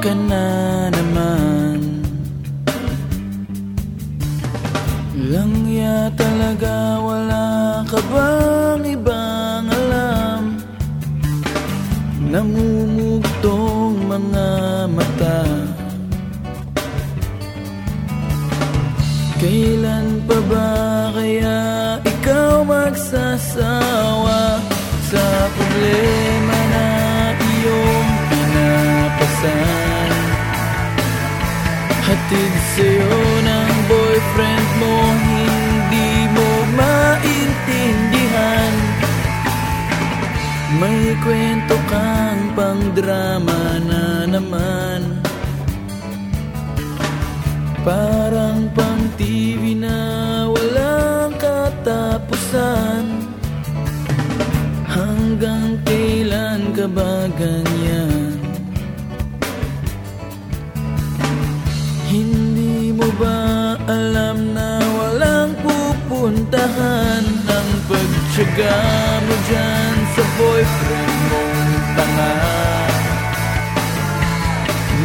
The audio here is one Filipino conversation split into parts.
Ka na naman. Langya talaga wala ka bang ibang alam? Namumugtong mga mata. Kailan pa ba kaya ikaw magsasawa Sa problema Hatid sa'yo ng boyfriend mo Hindi mo maintindihan. May kwento kang pang drama na naman. Parang pang TV na walang katapusan. Hanggang kailan ka ba ganyan? Pagtsaga mo dyan sa boyfriend mong tanga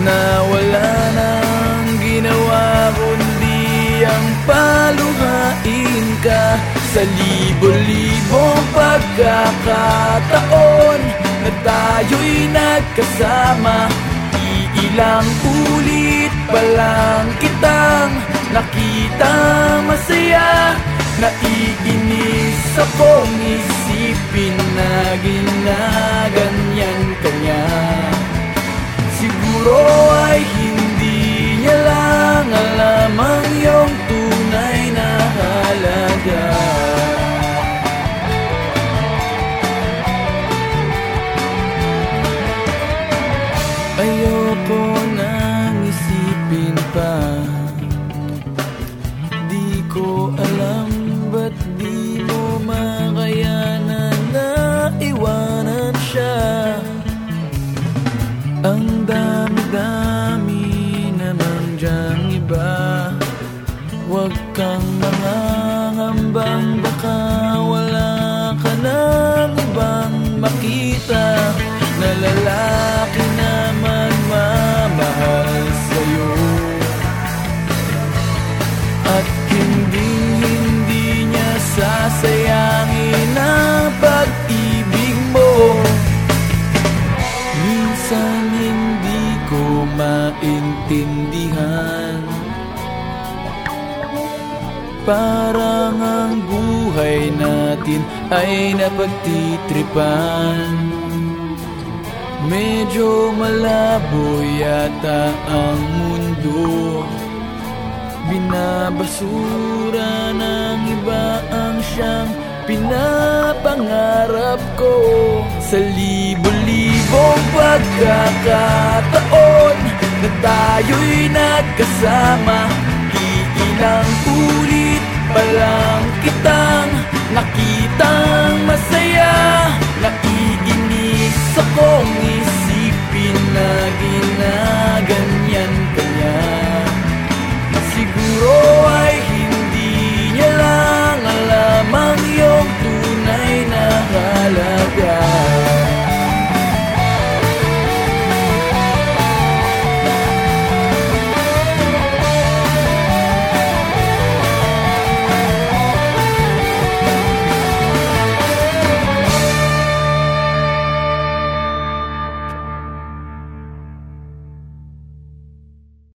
Na wala nang ginawa kundi ang paluhain ka. Sa libo-libong pagkakataon Na tayo'y nagkasama Iilang ulit pa lang kitang nakita masaya Naiinis akong isipin na ginaganyan kanya Siguro dyang iba. Huwag kang mangangambang baka wala ka ng ibang makita. Na lalaki na magmamahal sa'yo. At hindi hindi niya sasayangin ang pag-ibig mo. Minsan hindi ko maintindihan Parang ang buhay natin ay napagtitripan. Medyo malabo yata ang mundo. Binabasura ng iba ang siyang pinapangarap ko. Sa libo-libong pagkakataon Na tayo'y nagkasama Iilang ulit pa lang kitang